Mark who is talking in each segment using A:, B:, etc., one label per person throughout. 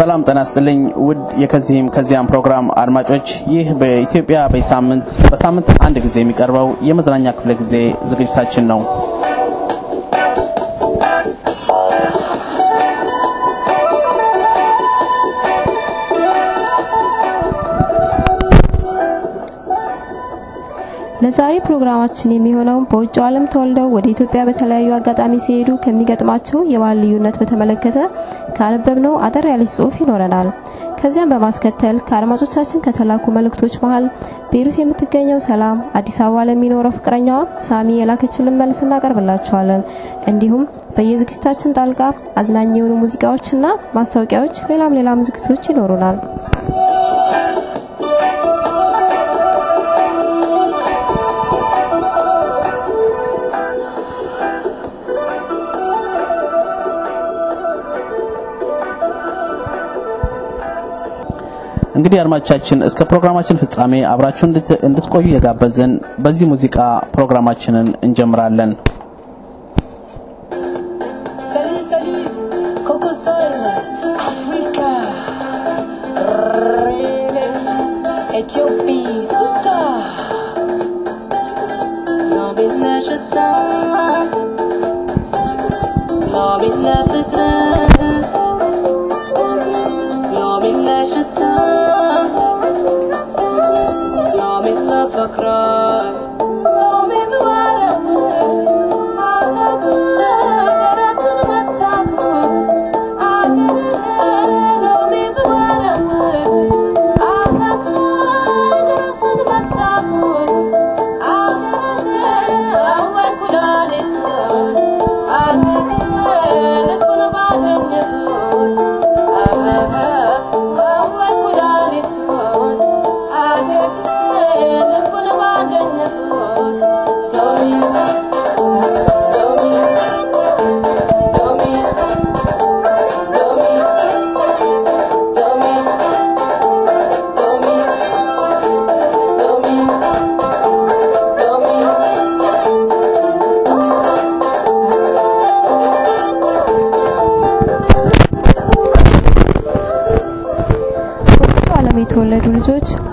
A: ሰላም ጤና ይስጥልኝ ውድ የከዚህም ከዚያም ፕሮግራም አድማጮች፣ ይህ በኢትዮጵያ በሳምንት በሳምንት አንድ ጊዜ የሚቀርበው የመዝናኛ ክፍለ ጊዜ ዝግጅታችን ነው።
B: ለዛሬ ፕሮግራማችን የሚሆነው በውጭው ዓለም ተወልደው ወደ ኢትዮጵያ በተለያዩ አጋጣሚ ሲሄዱ ከሚገጥማቸው የባህል ልዩነት በተመለከተ ካነበብነው አጠር ያለች ጽሑፍ ይኖረናል። ከዚያም በማስከተል ከአድማጮቻችን ከተላኩ መልእክቶች መሀል ቤሩት የምትገኘው ሰላም አዲስ አበባ ለሚኖረው ፍቅረኛዋ ሳሚ የላከችልን መልስ እናቀርብላችኋለን። እንዲሁም በየዝግጅታችን ጣልቃ አዝናኝ የሆኑ ሙዚቃዎችና ማስታወቂያዎች፣ ሌላም ሌላም ዝግጅቶች ይኖሩናል።
A: እንግዲህ አድማጮቻችን እስከ ፕሮግራማችን ፍጻሜ አብራችሁ እንድትቆዩ የጋበዝን በዚህ ሙዚቃ ፕሮግራማችንን እንጀምራለን።
C: Salut, salut, Coco Sol, Africa,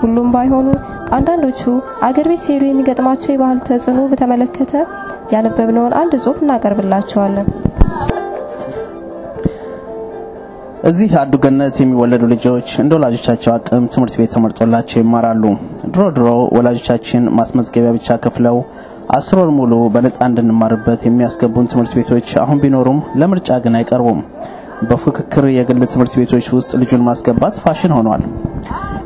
B: ሁሉም ባይሆኑ አንዳንዶቹ አገር ቤት ሲሄዱ የሚገጥማቸው የባህል ተጽዕኖ በተመለከተ ያነበብነውን አንድ ጽሑፍ እናቀርብላቸዋለን።
A: እዚህ አዱ ገነት የሚወለዱ ልጆች እንደ ወላጆቻቸው አቅም ትምህርት ቤት ተመርጦላቸው ይማራሉ። ድሮ ድሮ ወላጆቻችን ማስመዝገቢያ ብቻ ከፍለው አስር ወር ሙሉ በነፃ እንድንማርበት የሚያስገቡን ትምህርት ቤቶች አሁን ቢኖሩም ለምርጫ ግን አይቀርቡም። በፉክክር የግል ትምህርት ቤቶች ውስጥ ልጁን ማስገባት ፋሽን ሆኗል።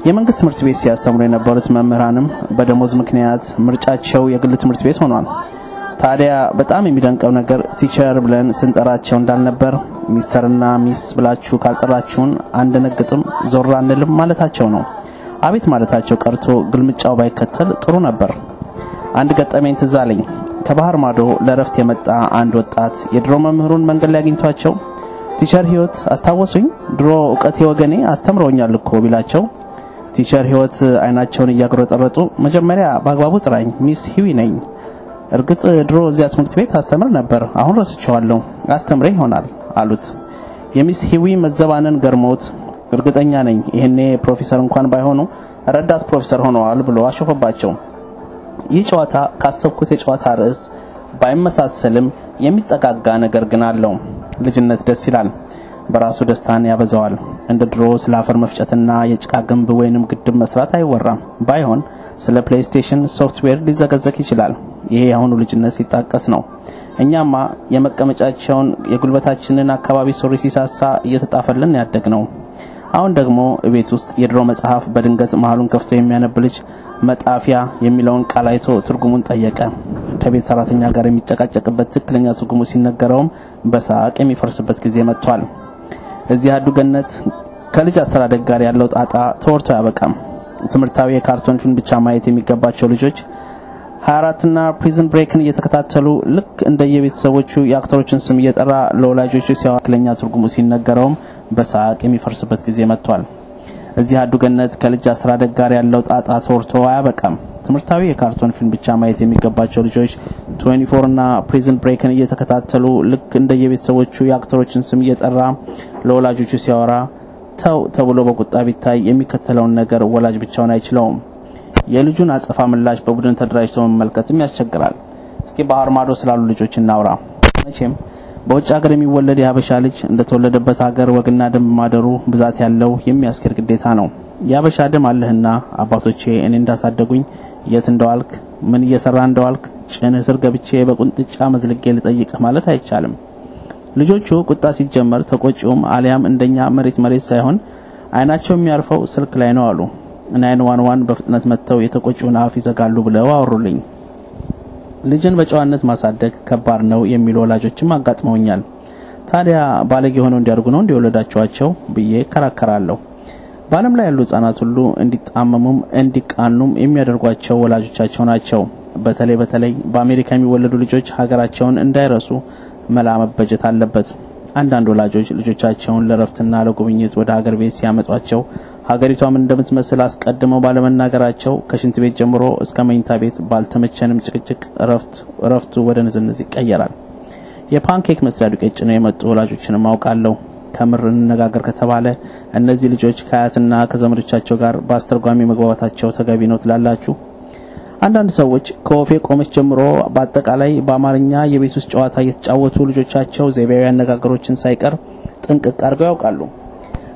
A: የመንግስት ትምህርት ቤት ሲያስተምሩ የነበሩት መምህራንም በደሞዝ ምክንያት ምርጫቸው የግል ትምህርት ቤት ሆኗል። ታዲያ በጣም የሚደንቀው ነገር teacher ብለን ስንጠራቸው እንዳልነበር Mister ና Miss ብላችሁ ካልጠራችሁን አንደነግጥም፣ ዞር አንልም ማለታቸው ነው። አቤት ማለታቸው ቀርቶ ግልምጫው ባይከተል ጥሩ ነበር። አንድ ገጠመኝ ትዝ አለኝ። ከባህር ማዶ ለረፍት የመጣ አንድ ወጣት የድሮ መምህሩን መንገድ ላይ አግኝቷቸው teacher ህይወት አስታወሱኝ፣ ድሮ እውቀቴ ወገኔ አስተምረውኛል እኮ ቢላቸው teacher ህይወት አይናቸውን እያጉረጠረጡ መጀመሪያ በአግባቡ ጥራኝ፣ Miss ሂዊ ነኝ እርግጥ ድሮ እዚያ ትምህርት ቤት አስተምር ነበር፣ አሁን ረስቼዋለሁ፣ አስተምሬ ይሆናል አሉት። የ Miss ሂዊ መዘባነን ገርሞት እርግጠኛ ነኝ ይህኔ ፕሮፌሰር እንኳን ባይሆኑ ረዳት ፕሮፌሰር ሆነዋል ብሎ አሾፈባቸው። ይህ ጨዋታ ካሰብኩት የጨዋታ ርዕስ ባይመሳሰልም የሚጠጋጋ ነገር ግን አለው። ልጅነት ደስ ይላል፣ በራሱ ደስታን ያበዛዋል። እንደ ድሮ ስለ አፈር መፍጨትና የጭቃ ግንብ ወይንም ግድብ መስራት አይወራም። ባይሆን ስለ PlayStation software ሊዘገዘክ ይችላል። ይሄ የአሁኑ ልጅነት ሲጣቀስ ነው። እኛማ የመቀመጫቸውን የጉልበታችንን አካባቢ ሱሪ ሲሳሳ እየተጣፈልን ያደግ ነው። አሁን ደግሞ ቤት ውስጥ የድሮ መጽሐፍ በድንገት መሀሉን ከፍቶ የሚያነብ ልጅ መጣፊያ የሚለውን ቃል አይቶ ትርጉሙን ጠየቀ። ከቤት ሰራተኛ ጋር የሚጨቃጨቅበት ትክክለኛ ትርጉሙ ሲነገረውም በሳቅ የሚፈርስበት ጊዜ መጥቷል። እዚህ አዱ ገነት ከልጅ አስተዳደግ ጋር ያለው ጣጣ ተወርቶ አያበቃም። ትምህርታዊ የካርቶን ፊልም ብቻ ማየት የሚገባቸው ልጆች 24 እና ፕሪዝን ብሬክን እየተከታተሉ ልክ እንደየቤተሰቦቹ የአክተሮችን ስም እየጠራ ለወላጆቹ ሲያዋክለኛ ትርጉሙ ሲነገረውም በሳቅ የሚፈርስበት ጊዜ መጥቷል። እዚህ አዱ ገነት ከልጅ አስተዳደግ ጋር ያለው ጣጣ ተወርቶ አያበቃም። ትምህርታዊ የካርቶን ፊልም ብቻ ማየት የሚገባቸው ልጆች 24 እና Prison Break ን እየተከታተሉ ልክ እንደየቤተሰቦቹ የ actor ኦችን ስም እየጠራ ለወላጆቹ ሲያወራ ተው ተብሎ በቁጣ ቢታይ የሚከተለውን ነገር ወላጅ ብቻውን አይችለውም። የልጁን አጸፋ ምላሽ በቡድን ተደራጅቶ መመልከትም ያስቸግራል። እስኪ ባህር ማዶ ስላሉ ልጆች እናውራ። መቼም በውጭ ሀገር የሚወለድ የሀበሻ ልጅ እንደተወለደበት ሀገር ወግና ደንብ ማደሩ ብዛት ያለው የሚያስኬድ ግዴታ ነው። የሀበሻ ደም አለህና አባቶቼ እኔ እንዳሳደጉኝ የት እንደዋልክ ምን እየሰራ እንደዋልክ ጭንህ ስር ገብቼ በቁንጥጫ መዝልጌ ልጠይቅህ ማለት አይቻልም። ልጆቹ ቁጣ ሲጀመር ተቆጪውም አሊያም እንደኛ መሬት መሬት ሳይሆን አይናቸው የሚያርፈው ስልክ ላይ ነው አሉ። nine one one በፍጥነት መጥተው የተቆጪውን አፍ ይዘጋሉ ብለው አወሩልኝ። ልጅን በጨዋነት ማሳደግ ከባድ ነው የሚሉ ወላጆችም አጋጥመውኛል። ታዲያ ባለጌ ሆነው እንዲያድጉ ነው እንዲወለዳቸዋቸው ብዬ እከራከራለሁ። በዓለም ላይ ያሉ ህጻናት ሁሉ እንዲጣመሙም እንዲቃኑም የሚያደርጓቸው ወላጆቻቸው ናቸው። በተለይ በተለይ በአሜሪካ የሚወለዱ ልጆች ሀገራቸውን እንዳይረሱ መላ መበጀት አለበት። አንዳንድ ወላጆች ልጆቻቸውን ለረፍትና ለጉብኝት ወደ ሀገር ቤት ሲያመጧቸው ሀገሪቷም እንደምትመስል አስቀድመው ባለመናገራቸው ከሽንት ቤት ጀምሮ እስከ መኝታ ቤት ባልተመቸንም ጭቅጭቅ እረፍቱ ወደ ንዝንዝ ይቀየራል። የፓንኬክ መስሪያ ዱቄት ጭነው የመጡ ወላጆችንም አውቃለሁ። ከምር እንነጋገር ከተባለ እነዚህ ልጆች ከአያትና ከዘመዶቻቸው ጋር በአስተርጓሚ መግባባታቸው ተገቢ ነው ትላላችሁ? አንዳንድ ሰዎች ከወፌ ቆመች ጀምሮ በአጠቃላይ በአማርኛ የቤት ውስጥ ጨዋታ እየተጫወቱ ልጆቻቸው ዘይቤያዊ አነጋገሮችን ሳይቀር ጥንቅቅ አድርገው ያውቃሉ።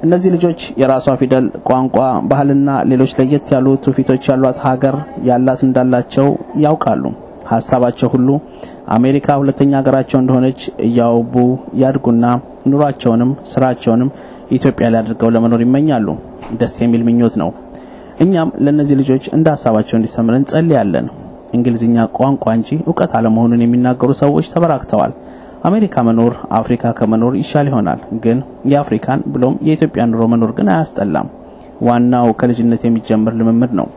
A: እነዚህ ልጆች የራሷ ፊደል፣ ቋንቋ፣ ባህልና ሌሎች ለየት ያሉ ትውፊቶች ያሏት ሀገር ያላት እንዳላቸው ያውቃሉ። ሀሳባቸው ሁሉ አሜሪካ ሁለተኛ ሀገራቸው እንደሆነች እያወቡ ያድጉና ኑሯቸውንም ስራቸውንም ኢትዮጵያ ላይ አድርገው ለመኖር ይመኛሉ። ደስ የሚል ምኞት ነው። እኛም ለእነዚህ ልጆች እንደ ሀሳባቸው እንዲሰምር እንጸልያለን። እንግሊዝኛ ቋንቋ እንጂ እውቀት አለመሆኑን የሚናገሩ ሰዎች ተበራክተዋል። አሜሪካ መኖር አፍሪካ ከመኖር ይሻል ይሆናል፣ ግን የአፍሪካን ብሎም የኢትዮጵያ ኑሮ መኖር ግን አያስጠላም። ዋናው ከልጅነት የሚጀምር ልምምድ ነው።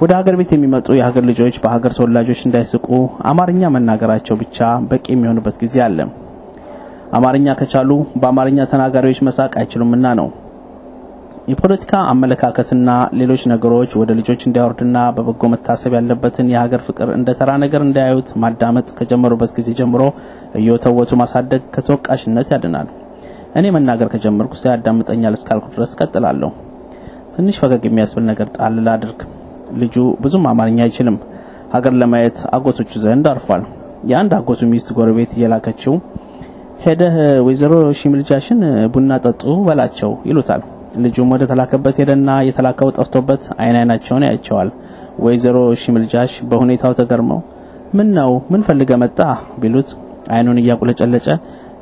A: ወደ ሀገር ቤት የሚመጡ የሀገር ልጆች በሀገር ተወላጆች እንዳይስቁ አማርኛ መናገራቸው ብቻ በቂ የሚሆንበት ጊዜ አለ። አማርኛ ከቻሉ በአማርኛ ተናጋሪዎች መሳቅ አይችሉምና ነው። የፖለቲካ አመለካከትና ሌሎች ነገሮች ወደ ልጆች እንዳይወርድና በበጎ መታሰብ ያለበትን የሀገር ፍቅር እንደ ተራ ነገር እንዳያዩት ማዳመጥ ከጀመሩበት ጊዜ ጀምሮ እየወተወቱ ማሳደግ ከተወቃሽነት ያድናል። እኔ መናገር ከጀመርኩ ሰው ያዳምጠኛል እስካልኩ ድረስ ቀጥላለሁ። ትንሽ ፈገግ የሚያስብል ነገር ጣል ላድርግ። ልጁ ብዙም አማርኛ አይችልም። ሀገር ለማየት አጎቶቹ ዘንድ አርፏል። የአንድ አጎቱ ሚስት ጎረቤት እየላከችው ሄደህ ወይዘሮ ሺምልጃሽን ቡና ጠጡ በላቸው ይሉታል። ልጁም ወደ ተላከበት ሄደና የተላከው ጠፍቶበት አይን አይናቸውን ያያቸዋል። ወይዘሮ ሺምልጃሽ በሁኔታው ተገርመው ምን ነው ምን ፈልገ መጣ ቢሉት አይኑን እያቁለጨለጨ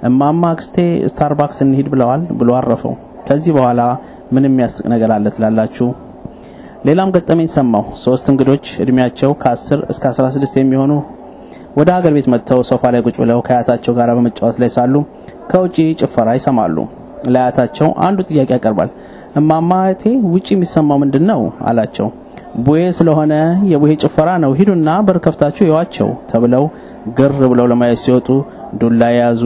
A: እማማ አክስቴ ስታርባክስ እንሂድ ብለዋል ብሎ አረፈው። ከዚህ በኋላ ምን የሚያስቅ ነገር አለ ትላላችሁ? ሌላም ገጠመኝ ሰማሁ። ሶስት እንግዶች እድሜያቸው ከ10 እስከ 16 የሚሆኑ ወደ ሀገር ቤት መጥተው ሶፋ ላይ ቁጭ ብለው ከአያታቸው ጋር በመጫወት ላይ ሳሉ ከውጪ ጭፈራ ይሰማሉ። ለአያታቸው አንዱ ጥያቄ ያቀርባል። እማማ እቴ ውጪ የሚሰማው ምንድን ነው አላቸው። ቡሄ ስለሆነ የቡሄ ጭፈራ ነው፣ ሂዱና በር ይዋቸው ተብለው ግር ብለው ለማየት ሲወጡ ዱላ የያዙ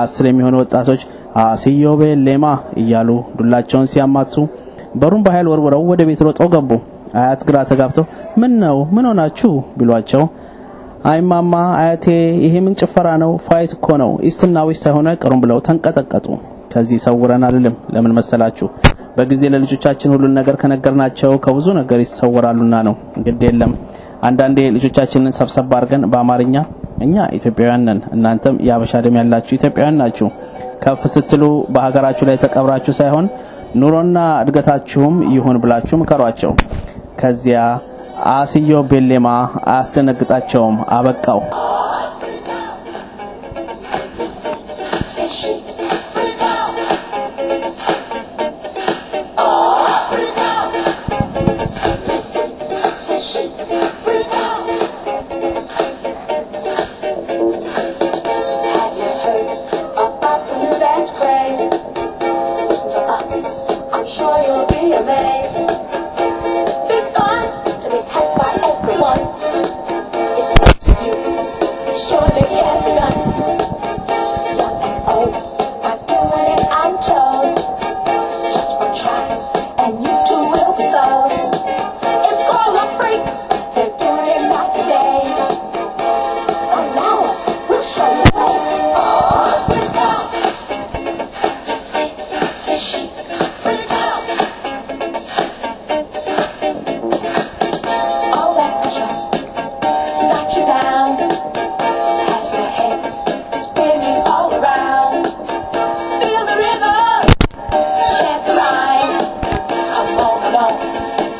A: አስር የሚሆኑ ወጣቶች አስዮ ቤሌማ እያሉ ዱላቸውን ሲያማቱ በሩን በኃይል ወርውረው ወደ ቤት ሮጠው ገቡ። አያት ግራ ተጋብተው ምን ነው ምን ሆናችሁ ቢሏቸው አይማማ አያቴ ይሄ ምን ጭፈራ ነው? fight እኮ ነው። East ና West ሳይሆን አይቀሩም ብለው ተንቀጠቀጡ። ከዚህ ሰውረን አልልም። ለምን መሰላችሁ? በጊዜ ለልጆቻችን ሁሉን ነገር ከነገርናቸው ከብዙ ነገር ይሰወራሉና ነው። ግድ የለም። አንዳንዴ ልጆቻችንን ሰብሰብ አድርገን በአማርኛ እኛ ኢትዮጵያውያን ነን፣ እናንተም የአበሻ ደም ያላችሁ ኢትዮጵያውያን ናችሁ። ከፍ ስትሉ በሀገራችሁ ላይ ተቀብራችሁ ሳይሆን ኑሮና እድገታችሁም ይሁን ብላችሁ ምከሯቸው። ከዚያ አስዮ ቤሌማ አያስደነግጣቸውም። አበቃው።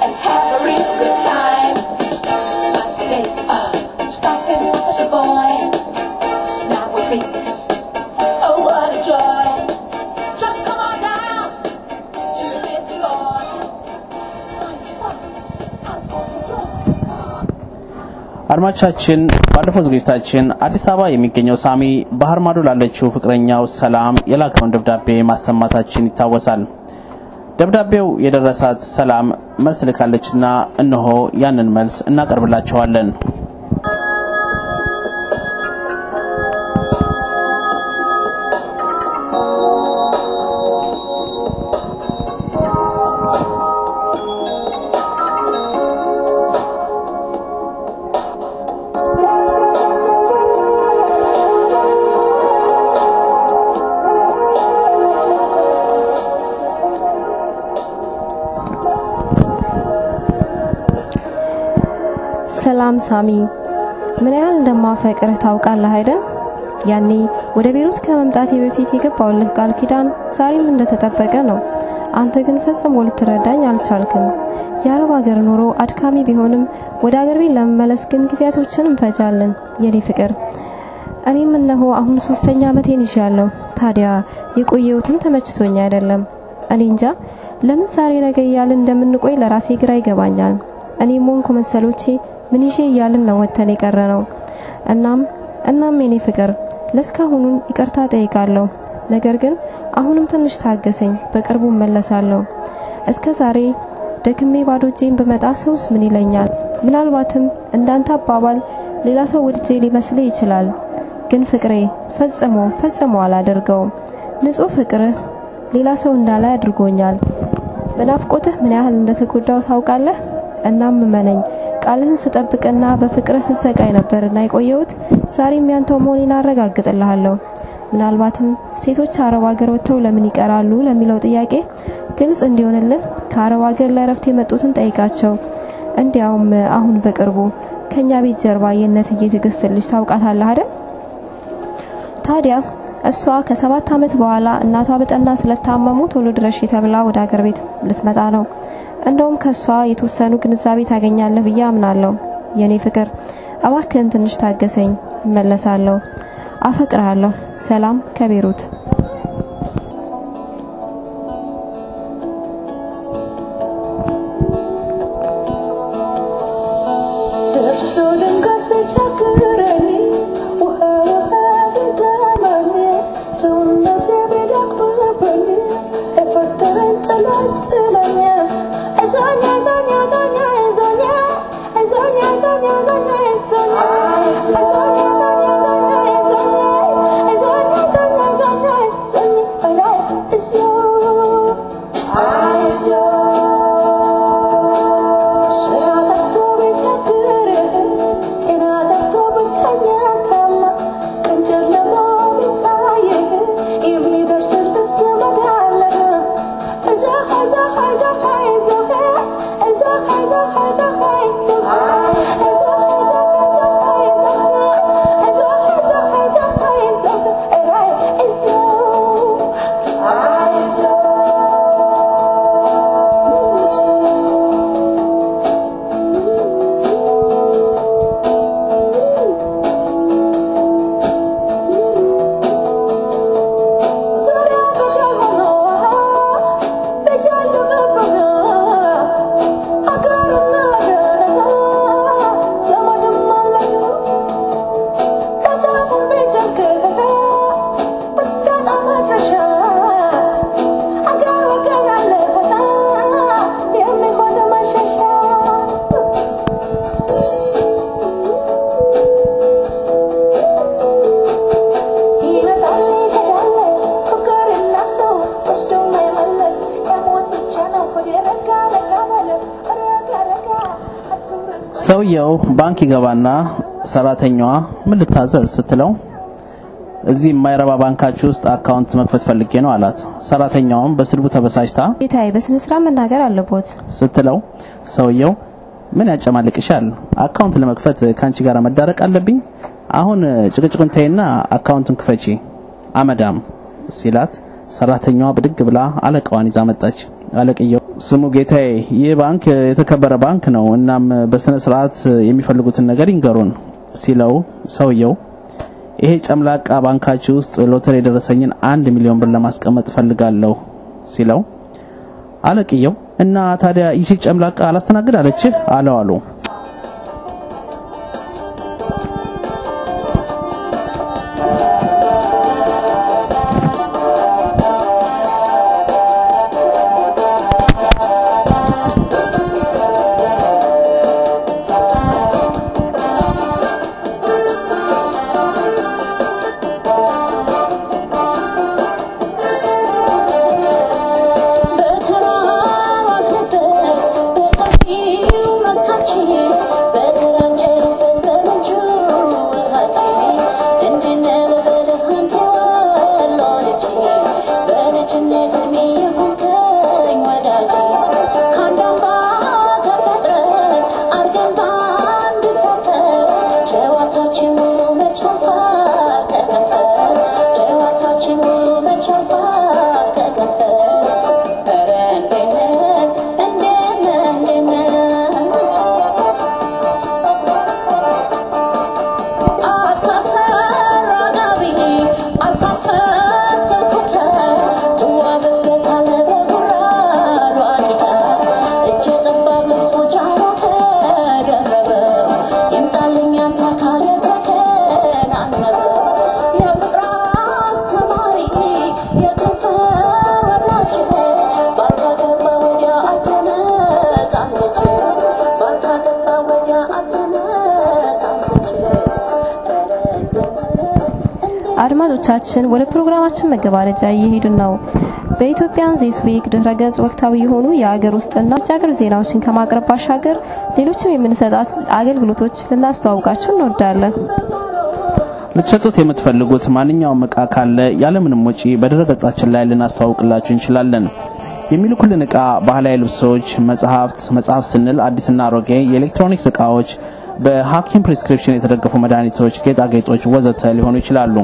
C: and have a real good time. But the days of stopping as a boy, now we're free. Oh, what a joy! Just come on down to the Lord. Find spot out on the floor.
A: አድማቻችን ባለፈው ዝግጅታችን አዲስ አበባ የሚገኘው ሳሚ ባህር ማዶ ላለችው ፍቅረኛው ሰላም የላከውን ደብዳቤ ማሰማታችን ይታወሳል። ደብዳቤው የደረሳት ሰላም መልስ ልካለችና እነሆ ያንን መልስ እናቀርብላችኋለን።
B: ሳሚ፣ ምን ያህል እንደማፈቅርህ ታውቃለህ አይደል? ያኔ ወደ ቤሩት ከመምጣቴ በፊት የገባውልህ ቃል ኪዳን ዛሬም እንደተጠበቀ ነው። አንተ ግን ፈጽሞ ልትረዳኝ አልቻልክም። የአረብ ሀገር ኑሮ አድካሚ ቢሆንም ወደ አገር ቤት ለመመለስ ግን ጊዜያቶችን እንፈጃለን። የኔ ፍቅር፣ እኔም እነሆ አሁን ሶስተኛ ዓመቴን ይዣለሁ። ታዲያ የቆየሁትም ተመችቶኝ አይደለም። እኔ እንጃ ለምን ዛሬ ነገ እያልን እንደምንቆይ ለራሴ ግራ ይገባኛል። እኔም ሆንኩ መሰሎቼ ምን ይዤ እያልን ነው ወተን የቀረ ነው። እናም እናም የኔ ፍቅር ለእስካሁኑን ይቅርታ ጠይቃለሁ። ነገር ግን አሁንም ትንሽ ታገሰኝ፣ በቅርቡ እመለሳለሁ። እስከ ዛሬ ደክሜ ባዶ እጄን ብመጣ ሰውስ ምን ይለኛል? ምናልባትም እንዳንተ አባባል ሌላ ሰው ወድጄ ሊመስልህ ይችላል። ግን ፍቅሬ ፈጽሞ ፈጽሞ አላደርገውም። ንጹህ ፍቅርህ ሌላ ሰው እንዳላይ አድርጎኛል። በናፍቆትህ ምን ያህል እንደተጎዳው ታውቃለህ። እናም እመነኝ ቃልህን ስጠብቅና በፍቅርህ ስሰቃይ ነበርና የቆየሁት ዛሬም ያንተው መሆኔን አረጋግጥልሃለሁ። ምናልባትም ሴቶች አረብ ሀገር ወጥተው ለምን ይቀራሉ ለሚለው ጥያቄ ግልጽ እንዲሆንልህ ከአረብ ሀገር ለእረፍት የመጡትን ጠይቃቸው። እንዲያውም አሁን በቅርቡ ከኛ ቤት ጀርባ የእነትዬ ትዕግስት ልጅ ታውቃታለህ አይደል? ታዲያ እሷ ከሰባት ዓመት በኋላ እናቷ በጠና ስለታመሙ ቶሎ ድረሽ ተብላ ወደ አገር ቤት ልትመጣ ነው። እንደውም ከሷ የተወሰኑ ግንዛቤ ታገኛለህ ብዬ አምናለሁ። የኔ ፍቅር እባክህን ትንሽ ታገሰኝ፣ እመለሳለሁ። አፈቅርሃለሁ። ሰላም ከቤሩት።
C: ደርሶ ድንገት
A: ሰውየው ባንክ ይገባና ሰራተኛዋ ምን ልታዘዝ ስትለው እዚህ የማይረባ ባንካችሁ ውስጥ አካውንት መክፈት ፈልጌ ነው አላት። ሰራተኛዋም በስድቡ ተበሳጭታ
B: ጌታዬ በስነ ስርዓት መናገር አለቦት።
A: ስትለው ሰውየው ምን ያጨማልቅሻል? አካውንት ለመክፈት ከአንቺ ጋር መዳረቅ አለብኝ? አሁን ጭቅጭቁን ተይና አካውንቱን ክፈቺ አመዳም ሲላት ሰራተኛዋ ብድግ ብላ አለቃዋን ይዛ መጣች። አለቅየው ስሙ ጌታዬ፣ ይህ ባንክ የተከበረ ባንክ ነው። እናም በስነ ስርዓት የሚፈልጉትን ነገር ይንገሩን ሲለው ሰውየው ይሄ ጨምላቃ ባንካችሁ ውስጥ ሎተሪ የደረሰኝን አንድ ሚሊዮን ብር ለማስቀመጥ እፈልጋለሁ ሲለው አለቅየው እና ታዲያ ይቺ ጨምላቃ አላስተናግድ አለችህ አለው አሉ።
B: አድማጮቻችን ወደ ፕሮግራማችን መገባደጃ እየሄድን ነው። በ Ethiopian This Week ድህረ ገጽ ወቅታዊ የሆኑ የአገር ውስጥና ውጭ ሀገር ዜናዎችን ከማቅረብ ባሻገር ሌሎችም የምንሰጣቸውን አገልግሎቶች ልናስተዋውቃችሁ እንወዳለን።
A: ልትሸጡት የምትፈልጉት ማንኛውም እቃ ካለ ያለምንም ወጪ በድረ ገጻችን ላይ ልናስተዋውቅላችሁ እንችላለን። የሚልኩልን እቃ ባህላዊ ልብሶች፣ መጽሐፍት፣ መጽሐፍ ስንል አዲስና አሮጌ፣ የኤሌክትሮኒክስ እቃዎች፣ በሐኪም prescription የተደገፉ መድኃኒቶች፣ ጌጣጌጦች ወዘተ ሊሆኑ ይችላሉ።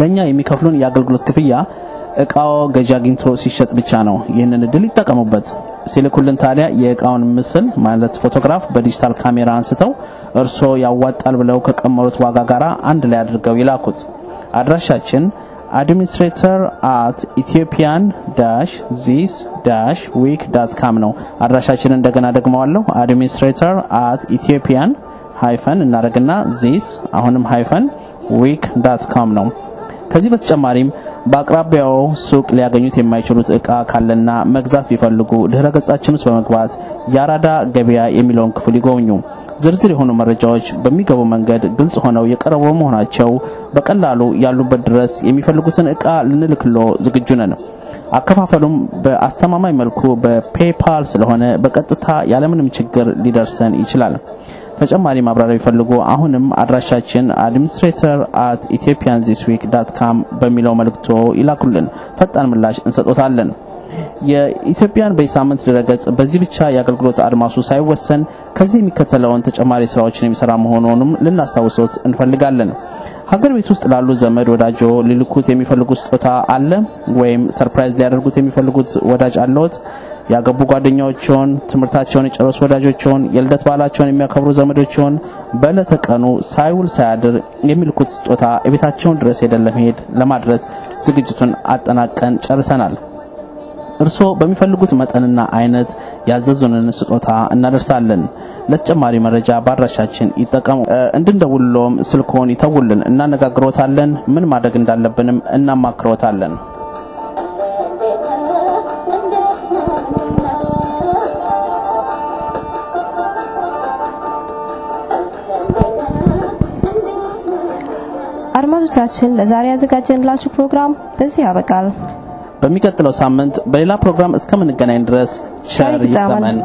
A: ለእኛ የሚከፍሉን የአገልግሎት ክፍያ እቃው ገዢ አግኝቶ ሲሸጥ ብቻ ነው። ይህንን እድል ይጠቀሙበት። ሲልኩልን ታዲያ የእቃውን ምስል ማለት ፎቶግራፍ በዲጂታል ካሜራ አንስተው እርስዎ ያዋጣል ብለው ከቀመሩት ዋጋ ጋር አንድ ላይ አድርገው ይላኩት። አድራሻችን administrator at Ethiopian dash this dash week dot com ነው። አድራሻችን እንደገና ደግመዋለሁ። administrator at Ethiopian hyphen እናደርግና this አሁንም hyphen week dot com ነው። ከዚህ በተጨማሪም በአቅራቢያው ሱቅ ሊያገኙት የማይችሉት እቃ ካለና መግዛት ቢፈልጉ ድህረ ገጻችን ውስጥ በመግባት የአራዳ ገበያ የሚለውን ክፍል ይጎብኙ። ዝርዝር የሆኑ መረጃዎች በሚገባ መንገድ ግልጽ ሆነው የቀረቡ መሆናቸው በቀላሉ ያሉበት ድረስ የሚፈልጉትን እቃ ልንልክሎ ዝግጁ ነን። አከፋፈሉም በአስተማማኝ መልኩ በ PayPal ስለሆነ በቀጥታ ያለምንም ችግር ሊደርሰን ይችላል። ተጨማሪ ማብራሪያ ቢፈልጉ አሁንም አድራሻችን administrator at Ethiopian this week dot com በሚለው መልእክቶ ይላኩልን። ፈጣን ምላሽ እንሰጦታለን። የኢትዮጵያን በሳምንት ድረገጽ በዚህ ብቻ የአገልግሎት አድማሱ ሳይወሰን ከዚህ የሚከተለውን ተጨማሪ ስራዎችን የሚሰራ መሆኑንም ልናስታውሶት እንፈልጋለን። ሀገር ቤት ውስጥ ላሉ ዘመድ ወዳጆ ሊልኩት የሚፈልጉት ስጦታ አለ ወይም surprise ሊያደርጉት የሚፈልጉት ወዳጅ አለዎት? ያገቡ ጓደኛዎችን፣ ትምህርታቸውን የጨረሱ ወዳጆችን፣ የልደት በዓላቸውን የሚያከብሩ ዘመዶችን በዕለተ ቀኑ ሳይውል ሳያድር የሚልኩት ስጦታ የቤታቸውን ድረስ ሄደን ለመሄድ ለማድረስ ዝግጅቱን አጠናቀን ጨርሰናል። እርስዎ በሚፈልጉት መጠንና አይነት ያዘዙንን ስጦታ እናደርሳለን። ለተጨማሪ መረጃ በአድራሻችን ይጠቀሙ። እንድንደውልሎም ስልክዎን ይተውልን፣ እናነጋግሮታለን። ምን ማድረግ እንዳለብንም እናማክሮታለን።
B: አድማጮቻችን ለዛሬ ያዘጋጀንላችሁ ፕሮግራም በዚህ ያበቃል።
A: በሚቀጥለው ሳምንት በሌላ ፕሮግራም እስከምንገናኝ ድረስ ቸር ይግጠመን።